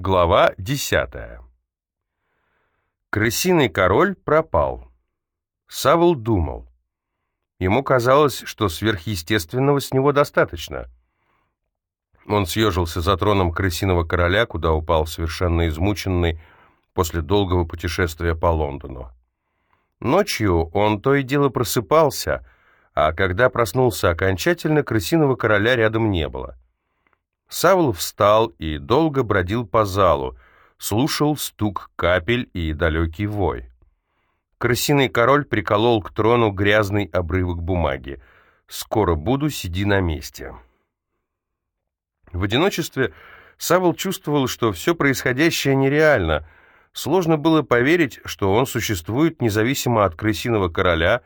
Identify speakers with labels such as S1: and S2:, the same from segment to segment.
S1: Глава десятая. Крысиный король пропал. Савл думал. Ему казалось, что сверхъестественного с него достаточно. Он съежился за троном крысиного короля, куда упал совершенно измученный после долгого путешествия по Лондону. Ночью он то и дело просыпался, а когда проснулся окончательно, крысиного короля рядом не было. Савл встал и долго бродил по залу, слушал стук капель и далекий вой. Крысиный король приколол к трону грязный обрывок бумаги. «Скоро буду, сиди на месте». В одиночестве Савл чувствовал, что все происходящее нереально. Сложно было поверить, что он существует независимо от крысиного короля,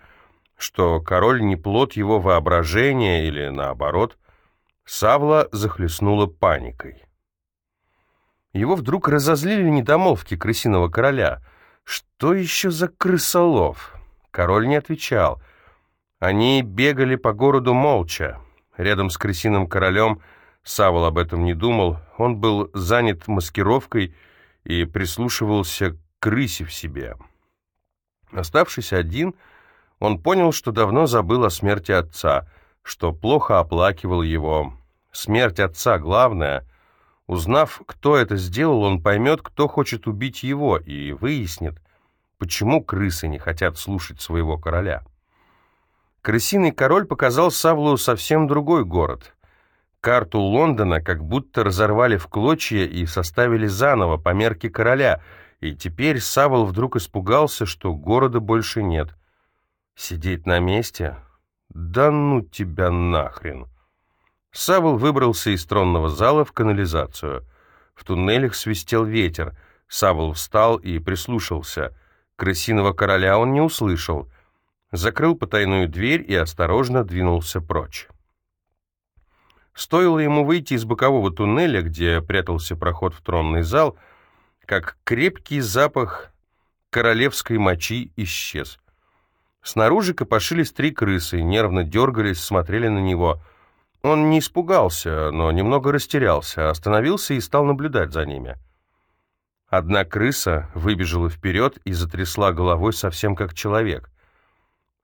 S1: что король не плод его воображения или наоборот. Савла захлестнула паникой. Его вдруг разозлили недомолвки крысиного короля. Что еще за крысолов? Король не отвечал. Они бегали по городу молча. Рядом с крысиным королем Савол об этом не думал. Он был занят маскировкой и прислушивался к крысе в себе. Оставшись один, он понял, что давно забыл о смерти отца — что плохо оплакивал его. Смерть отца главная. Узнав, кто это сделал, он поймет, кто хочет убить его, и выяснит, почему крысы не хотят слушать своего короля. Крысиный король показал Савлу совсем другой город. Карту Лондона как будто разорвали в клочья и составили заново по мерке короля, и теперь Савл вдруг испугался, что города больше нет. Сидеть на месте? «Да ну тебя нахрен!» Савл выбрался из тронного зала в канализацию. В туннелях свистел ветер. Савл встал и прислушался. Крысиного короля он не услышал. Закрыл потайную дверь и осторожно двинулся прочь. Стоило ему выйти из бокового туннеля, где прятался проход в тронный зал, как крепкий запах королевской мочи исчез. Снаружи копошились три крысы, нервно дергались, смотрели на него. Он не испугался, но немного растерялся, остановился и стал наблюдать за ними. Одна крыса выбежала вперед и затрясла головой совсем как человек.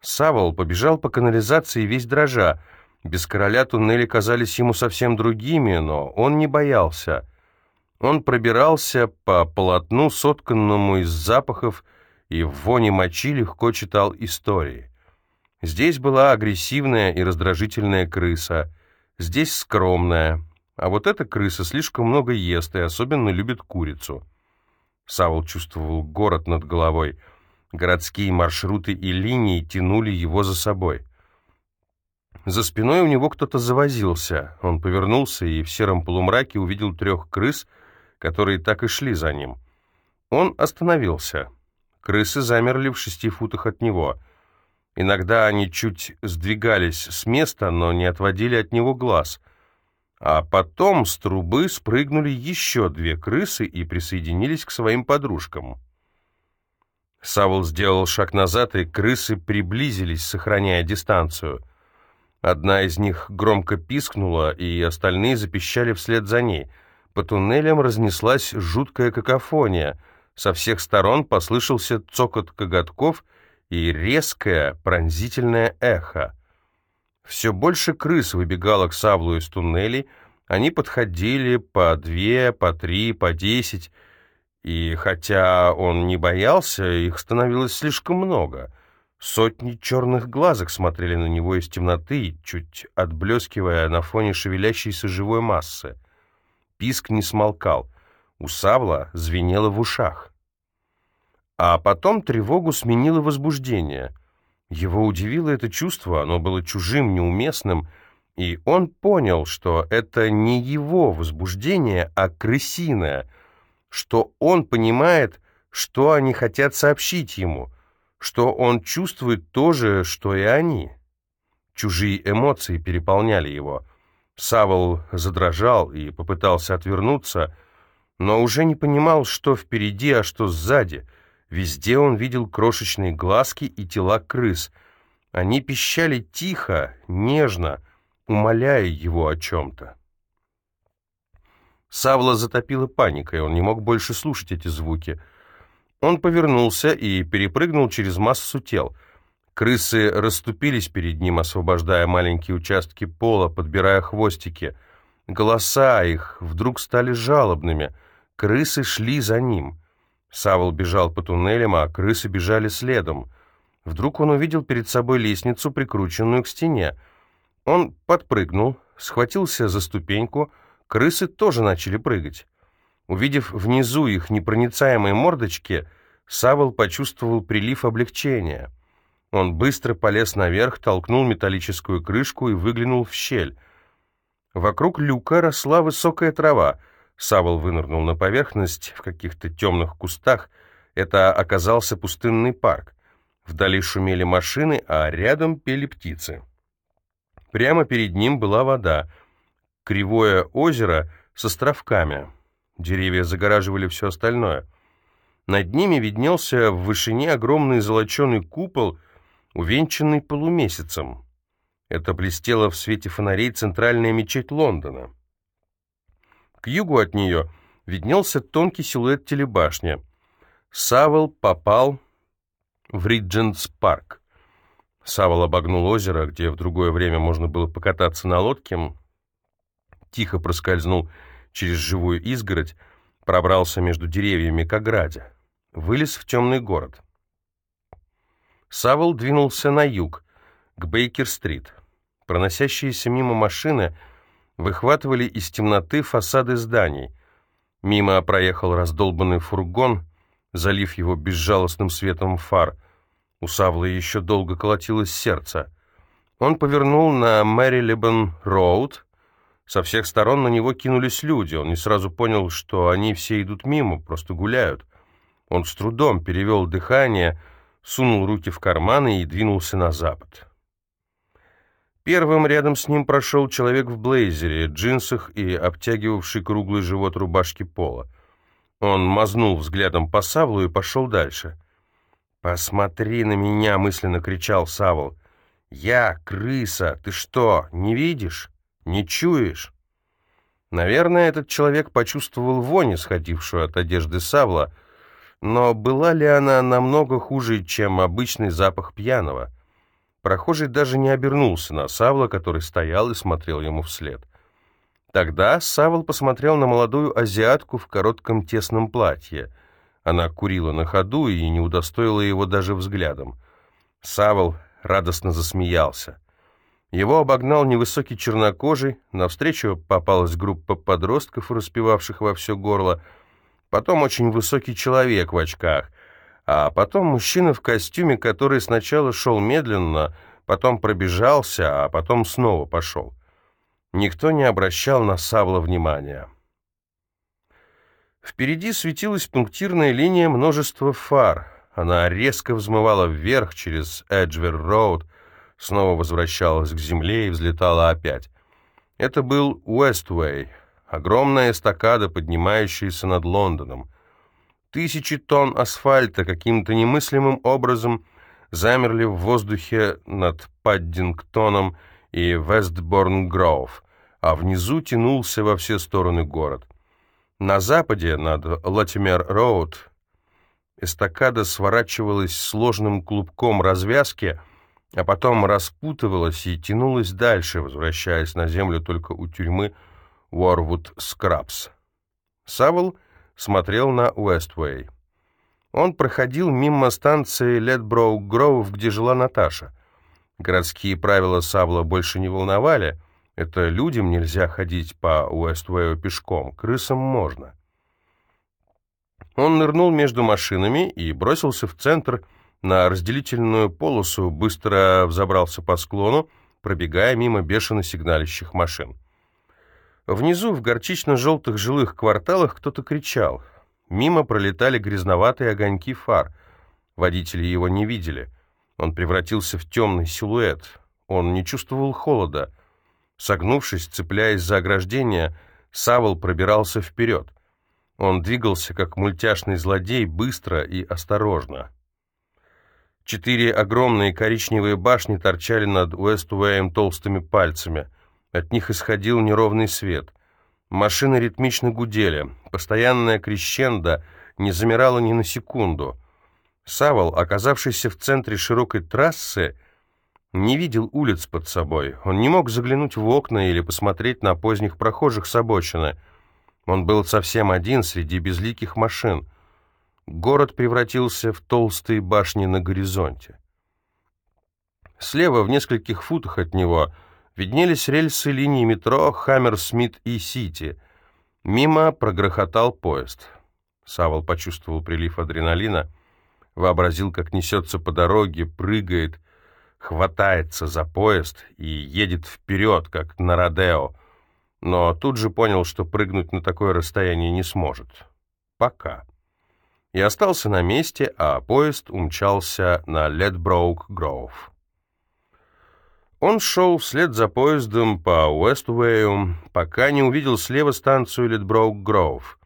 S1: Савол побежал по канализации весь дрожа. Без короля туннели казались ему совсем другими, но он не боялся. Он пробирался по полотну, сотканному из запахов, и в воне мочи легко читал истории. Здесь была агрессивная и раздражительная крыса, здесь скромная, а вот эта крыса слишком много ест и особенно любит курицу. Саул чувствовал город над головой. Городские маршруты и линии тянули его за собой. За спиной у него кто-то завозился. Он повернулся и в сером полумраке увидел трех крыс, которые так и шли за ним. Он остановился. Крысы замерли в шести футах от него. Иногда они чуть сдвигались с места, но не отводили от него глаз. А потом с трубы спрыгнули еще две крысы и присоединились к своим подружкам. Савол сделал шаг назад, и крысы приблизились, сохраняя дистанцию. Одна из них громко пискнула, и остальные запищали вслед за ней. По туннелям разнеслась жуткая какофония — со всех сторон послышался цокот коготков и резкое пронзительное эхо. Все больше крыс выбегало к Савлу из туннелей, они подходили по две, по три, по десять, и хотя он не боялся, их становилось слишком много. Сотни черных глазок смотрели на него из темноты, чуть отблескивая на фоне шевелящейся живой массы. Писк не смолкал. У Савла звенело в ушах. А потом тревогу сменило возбуждение. Его удивило это чувство, оно было чужим, неуместным, и он понял, что это не его возбуждение, а крысиное, что он понимает, что они хотят сообщить ему, что он чувствует то же, что и они. Чужие эмоции переполняли его. Савол задрожал и попытался отвернуться, но уже не понимал, что впереди, а что сзади — Везде он видел крошечные глазки и тела крыс. Они пищали тихо, нежно, умоляя его о чем-то. Савла затопила паникой, он не мог больше слушать эти звуки. Он повернулся и перепрыгнул через массу тел. Крысы расступились перед ним, освобождая маленькие участки пола, подбирая хвостики. Голоса их вдруг стали жалобными. Крысы шли за ним. Савл бежал по туннелям, а крысы бежали следом. Вдруг он увидел перед собой лестницу, прикрученную к стене. Он подпрыгнул, схватился за ступеньку, крысы тоже начали прыгать. Увидев внизу их непроницаемые мордочки, Савол почувствовал прилив облегчения. Он быстро полез наверх, толкнул металлическую крышку и выглянул в щель. Вокруг люка росла высокая трава. Савол вынырнул на поверхность в каких-то темных кустах. Это оказался пустынный парк. Вдали шумели машины, а рядом пели птицы. Прямо перед ним была вода. Кривое озеро с островками. Деревья загораживали все остальное. Над ними виднелся в вышине огромный золоченый купол, увенчанный полумесяцем. Это блестело в свете фонарей центральная мечеть Лондона. Югу от нее виднелся тонкий силуэт телебашни. Савел попал в Риджентс парк. Савол обогнул озеро, где в другое время можно было покататься на лодке, тихо проскользнул через живую изгородь, пробрался между деревьями к ограде, вылез в темный город. Савол двинулся на юг, к Бейкер-стрит. Проносящиеся мимо машины выхватывали из темноты фасады зданий. Мимо проехал раздолбанный фургон, залив его безжалостным светом фар. У Савла еще долго колотилось сердце. Он повернул на Мэри-Лебен-Роуд, со всех сторон на него кинулись люди. Он не сразу понял, что они все идут мимо, просто гуляют. Он с трудом перевел дыхание, сунул руки в карманы и двинулся на запад. Первым рядом с ним прошел человек в блейзере, джинсах и обтягивавший круглый живот рубашки пола. Он мазнул взглядом по Савлу и пошел дальше. «Посмотри на меня!» — мысленно кричал Савл. «Я крыса! Ты что, не видишь?» Не чуешь?» Наверное, этот человек почувствовал вонь, исходившую от одежды Савла, но была ли она намного хуже, чем обычный запах пьяного? Прохожий даже не обернулся на Савла, который стоял и смотрел ему вслед. Тогда Савл посмотрел на молодую азиатку в коротком тесном платье. Она курила на ходу и не удостоила его даже взглядом. Савл радостно засмеялся. Его обогнал невысокий чернокожий, навстречу попалась группа подростков, распевавших во все горло, потом очень высокий человек в очках, а потом мужчина в костюме, который сначала шел медленно, потом пробежался, а потом снова пошел. Никто не обращал на Савла внимания. Впереди светилась пунктирная линия множества фар. Она резко взмывала вверх через Эджвер-Роуд, снова возвращалась к земле и взлетала опять. Это был Уэствей, огромная эстакада, поднимающаяся над Лондоном. Тысячи тонн асфальта каким-то немыслимым образом замерли в воздухе над Паддингтоном и Вестборн-Гроув, а внизу тянулся во все стороны город. На западе, над Латимер-Роуд, эстакада сворачивалась сложным клубком развязки, а потом распутывалась и тянулась дальше, возвращаясь на землю только у тюрьмы Уорвуд Скрабс. Смотрел на Уэствей. Он проходил мимо станции Ледброук Гроув, где жила Наташа. Городские правила Савла больше не волновали. Это людям нельзя ходить по Уэствею пешком, крысам можно. Он нырнул между машинами и бросился в центр на разделительную полосу, быстро взобрался по склону, пробегая мимо бешено сигналящих машин. Внизу, в горчично-желтых жилых кварталах, кто-то кричал. Мимо пролетали грязноватые огоньки фар. Водители его не видели. Он превратился в темный силуэт. Он не чувствовал холода. Согнувшись, цепляясь за ограждение, Савол пробирался вперед. Он двигался, как мультяшный злодей, быстро и осторожно. Четыре огромные коричневые башни торчали над Уэст-Уэем толстыми пальцами. От них исходил неровный свет. Машины ритмично гудели. Постоянная крещендо не замирала ни на секунду. Савол, оказавшийся в центре широкой трассы, не видел улиц под собой. Он не мог заглянуть в окна или посмотреть на поздних прохожих с обочины. Он был совсем один среди безликих машин. Город превратился в толстые башни на горизонте. Слева, в нескольких футах от него, виднелись рельсы линии метро Хаммерсмит и Сити. Мимо прогрохотал поезд. Савол почувствовал прилив адреналина, вообразил, как несется по дороге, прыгает, хватается за поезд и едет вперед, как на Родео, но тут же понял, что прыгнуть на такое расстояние не сможет. Пока. И остался на месте, а поезд умчался на Ледброук-Гроув. Он шел вслед за поездом по Уэствею, пока не увидел слева станцию Ледброук-Гроув.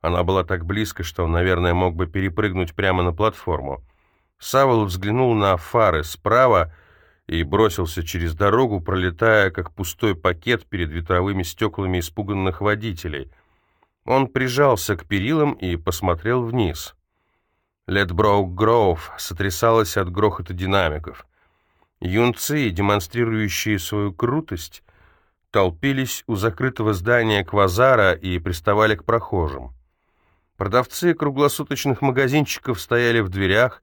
S1: Она была так близко, что он, наверное, мог бы перепрыгнуть прямо на платформу. Савол взглянул на фары справа и бросился через дорогу, пролетая как пустой пакет перед ветровыми стеклами испуганных водителей. Он прижался к перилам и посмотрел вниз. Ледброук Гроув сотрясалась от грохота динамиков. Юнцы, демонстрирующие свою крутость, толпились у закрытого здания квазара и приставали к прохожим. Продавцы круглосуточных магазинчиков стояли в дверях,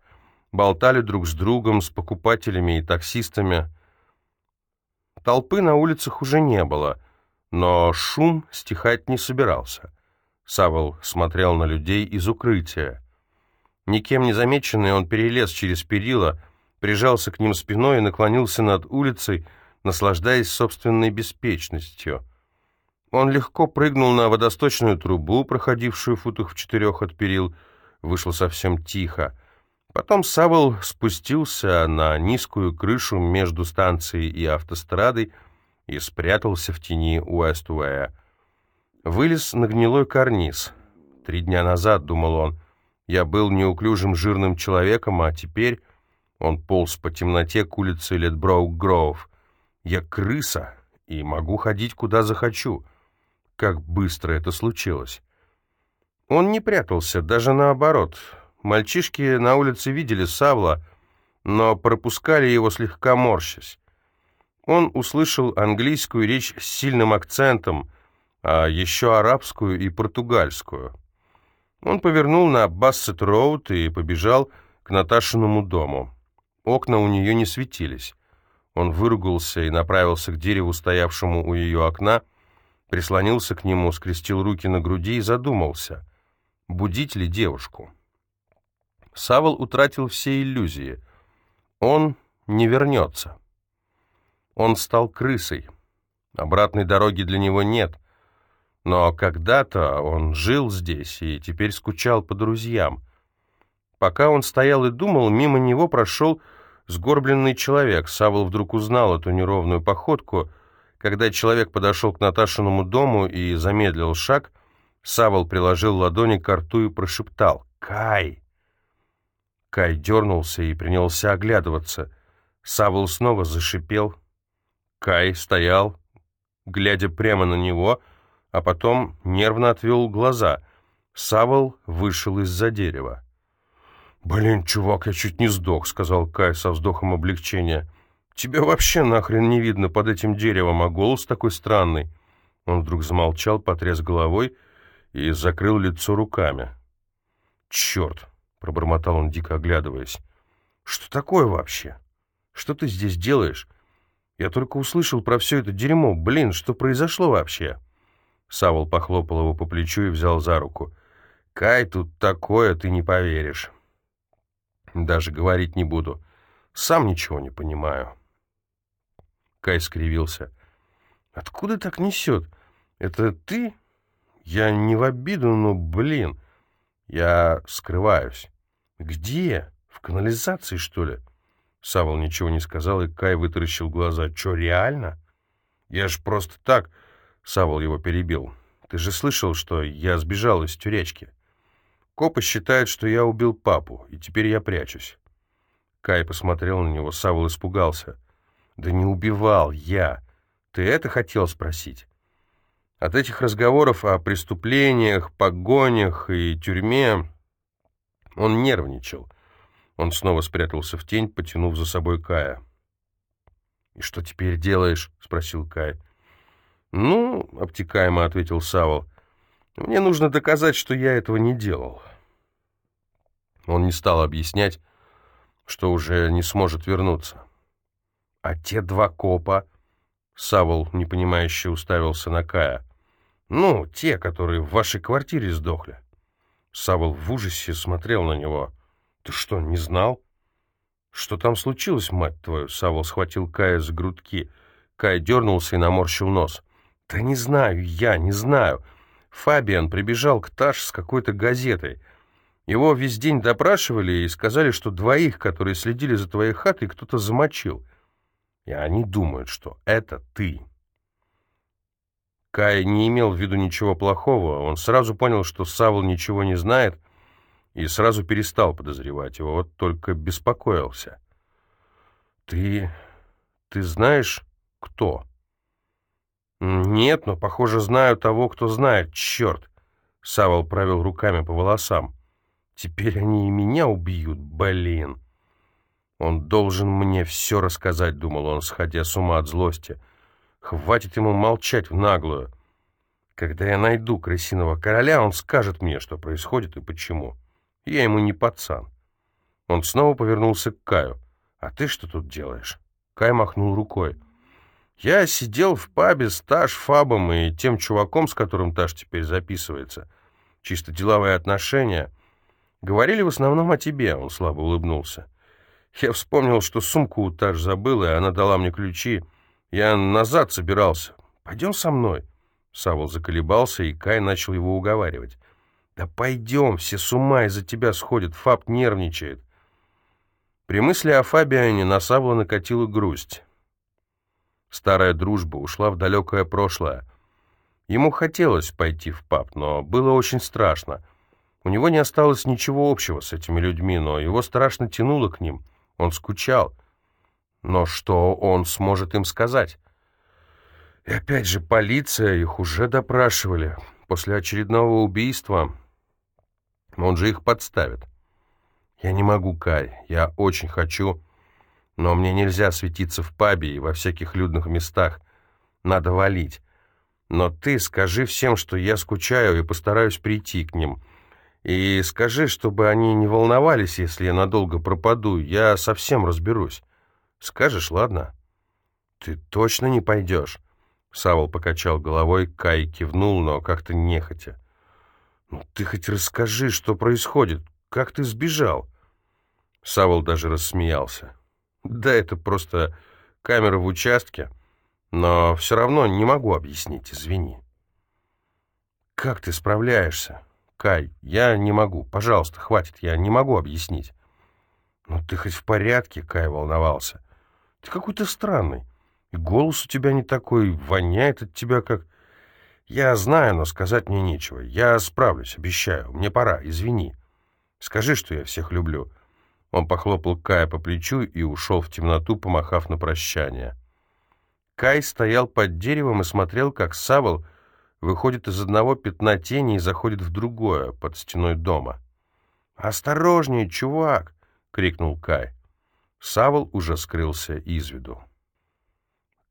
S1: болтали друг с другом, с покупателями и таксистами. Толпы на улицах уже не было, но шум стихать не собирался. Савол смотрел на людей из укрытия. Никем не замеченный, он перелез через перила, прижался к ним спиной и наклонился над улицей, наслаждаясь собственной беспечностью. Он легко прыгнул на водосточную трубу, проходившую футах в четырех от перил, вышло совсем тихо. Потом Савол спустился на низкую крышу между станцией и автострадой и спрятался в тени Уэстуэя. Вылез на гнилой карниз. Три дня назад, думал он, я был неуклюжим жирным человеком, а теперь он полз по темноте к улице Ледброук-Гроув. Я крыса и могу ходить куда захочу. Как быстро это случилось. Он не прятался, даже наоборот — Мальчишки на улице видели Савла, но пропускали его слегка морщась. Он услышал английскую речь с сильным акцентом, а еще арабскую и португальскую. Он повернул на Бассет-Роуд и побежал к Наташиному дому. Окна у нее не светились. Он выругался и направился к дереву, стоявшему у ее окна, прислонился к нему, скрестил руки на груди и задумался, будить ли девушку. Савол утратил все иллюзии. Он не вернется. Он стал крысой. Обратной дороги для него нет. Но когда-то он жил здесь и теперь скучал по друзьям. Пока он стоял и думал, мимо него прошел сгорбленный человек. Савол вдруг узнал эту неровную походку. Когда человек подошел к Наташиному дому и замедлил шаг, Савол приложил ладони к рту и прошептал «Кай!». Кай дернулся и принялся оглядываться. Савл снова зашипел. Кай стоял, глядя прямо на него, а потом нервно отвел глаза. Савл вышел из-за дерева. «Блин, чувак, я чуть не сдох», — сказал Кай со вздохом облегчения. «Тебя вообще нахрен не видно под этим деревом, а голос такой странный». Он вдруг замолчал, потряс головой и закрыл лицо руками. «Черт!» пробормотал он, дико оглядываясь. «Что такое вообще? Что ты здесь делаешь? Я только услышал про все это дерьмо. Блин, что произошло вообще?» Савол похлопал его по плечу и взял за руку. «Кай, тут такое, ты не поверишь. Даже говорить не буду. Сам ничего не понимаю». Кай скривился. «Откуда так несет? Это ты? Я не в обиду, но, блин, я скрываюсь. «Где? В канализации, что ли?» Савол ничего не сказал, и Кай вытаращил глаза. «Чё, реально?» «Я ж просто так...» Савол его перебил. «Ты же слышал, что я сбежал из тюрячки? Копы считают, что я убил папу, и теперь я прячусь». Кай посмотрел на него, Савол испугался. «Да не убивал я. Ты это хотел спросить?» От этих разговоров о преступлениях, погонях и тюрьме он нервничал. Он снова спрятался в тень, потянув за собой Кая. «И что теперь делаешь?» — спросил Кай. «Ну, — обтекаемо ответил Савол, — мне нужно доказать, что я этого не делал». Он не стал объяснять, что уже не сможет вернуться. «А те два копа...» — Савол непонимающе уставился на Кая. «Ну, те, которые в вашей квартире сдохли». Савол в ужасе смотрел на него. «Ты что, не знал?» «Что там случилось, мать твою?» Савол схватил Кая за грудки. Кай дернулся и наморщил нос. «Да не знаю, я не знаю. Фабиан прибежал к Таш с какой-то газетой. Его весь день допрашивали и сказали, что двоих, которые следили за твоей хатой, кто-то замочил. И они думают, что это ты». Кай не имел в виду ничего плохого. Он сразу понял, что Савол ничего не знает, и сразу перестал подозревать его, вот только беспокоился. «Ты... ты знаешь, кто?» «Нет, но, похоже, знаю того, кто знает. Черт!» Савол провел руками по волосам. «Теперь они и меня убьют, блин!» «Он должен мне все рассказать», — думал он, сходя с ума от злости. «Хватит ему молчать в наглую. Когда я найду крысиного короля, он скажет мне, что происходит и почему». Я ему не пацан. Он снова повернулся к Каю. «А ты что тут делаешь?» Кай махнул рукой. «Я сидел в пабе с Таш Фабом и тем чуваком, с которым Таш теперь записывается. Чисто деловые отношения. Говорили в основном о тебе», — он слабо улыбнулся. «Я вспомнил, что сумку у Таш забыл, и она дала мне ключи. Я назад собирался. Пойдем со мной». Савол заколебался, и Кай начал его уговаривать. «Да пойдем, все с ума из-за тебя сходят, Фаб нервничает». При мысли о Фабиане на Савла накатила грусть. Старая дружба ушла в далекое прошлое. Ему хотелось пойти в паб, но было очень страшно. У него не осталось ничего общего с этими людьми, но его страшно тянуло к ним. Он скучал. Но что он сможет им сказать? И опять же, полиция, их уже допрашивали. После очередного убийства он же их подставит. Я не могу, Кай, я очень хочу, но мне нельзя светиться в пабе и во всяких людных местах. Надо валить. Но ты скажи всем, что я скучаю и постараюсь прийти к ним. И скажи, чтобы они не волновались, если я надолго пропаду. Я совсем разберусь. Скажешь, ладно? Ты точно не пойдешь? Савол покачал головой, Кай кивнул, но как-то нехотя. «Ну ты хоть расскажи, что происходит. Как ты сбежал?» Савол даже рассмеялся. «Да это просто камера в участке, но все равно не могу объяснить, извини». «Как ты справляешься?» «Кай, я не могу. Пожалуйста, хватит, я не могу объяснить». «Ну ты хоть в порядке?» — Кай волновался. «Ты какой-то странный. И голос у тебя не такой, воняет от тебя как...» «Я знаю, но сказать мне нечего. Я справлюсь, обещаю. Мне пора, извини. Скажи, что я всех люблю». Он похлопал Кая по плечу и ушел в темноту, помахав на прощание. Кай стоял под деревом и смотрел, как Савол выходит из одного пятна тени и заходит в другое, под стеной дома. «Осторожнее, чувак!» — крикнул Кай. Савол уже скрылся из виду.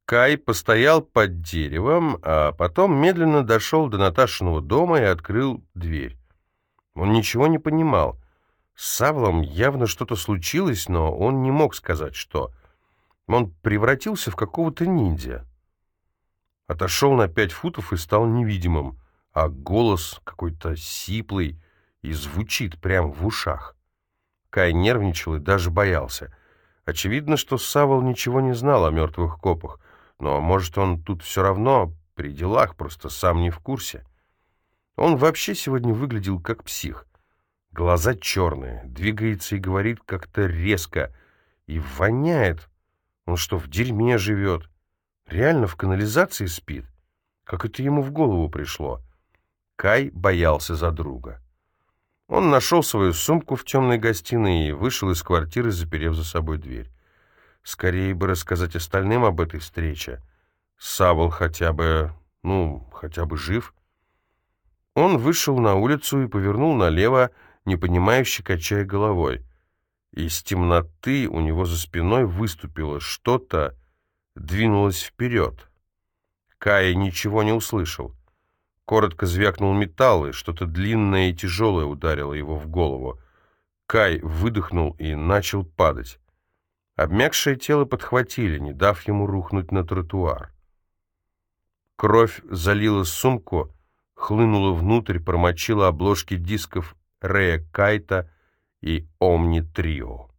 S1: Кай постоял под деревом, а потом медленно дошел до Наташиного дома и открыл дверь. Он ничего не понимал. С Савлом явно что-то случилось, но он не мог сказать, что. Он превратился в какого-то ниндзя. Отошел на пять футов и стал невидимым, а голос какой-то сиплый и звучит прямо в ушах. Кай нервничал и даже боялся. Очевидно, что Савол ничего не знал о мертвых копах — но, может, он тут все равно при делах, просто сам не в курсе. Он вообще сегодня выглядел как псих. Глаза черные, двигается и говорит как-то резко. И воняет. Он что, в дерьме живет? Реально в канализации спит? Как это ему в голову пришло? Кай боялся за друга. Он нашел свою сумку в темной гостиной и вышел из квартиры, заперев за собой дверь. Скорее бы рассказать остальным об этой встрече. Савол хотя бы Ну, хотя бы жив. Он вышел на улицу и повернул налево, непонимающе качая головой. Из темноты у него за спиной выступило что-то, двинулось вперед. Кая ничего не услышал. Коротко звякнул металл, и что-то длинное и тяжелое ударило его в голову. Кай выдохнул и начал падать. Обмякшее тело подхватили, не дав ему рухнуть на тротуар. Кровь залила сумку, хлынула внутрь, промочила обложки дисков Рея Кайта и Омни Трио.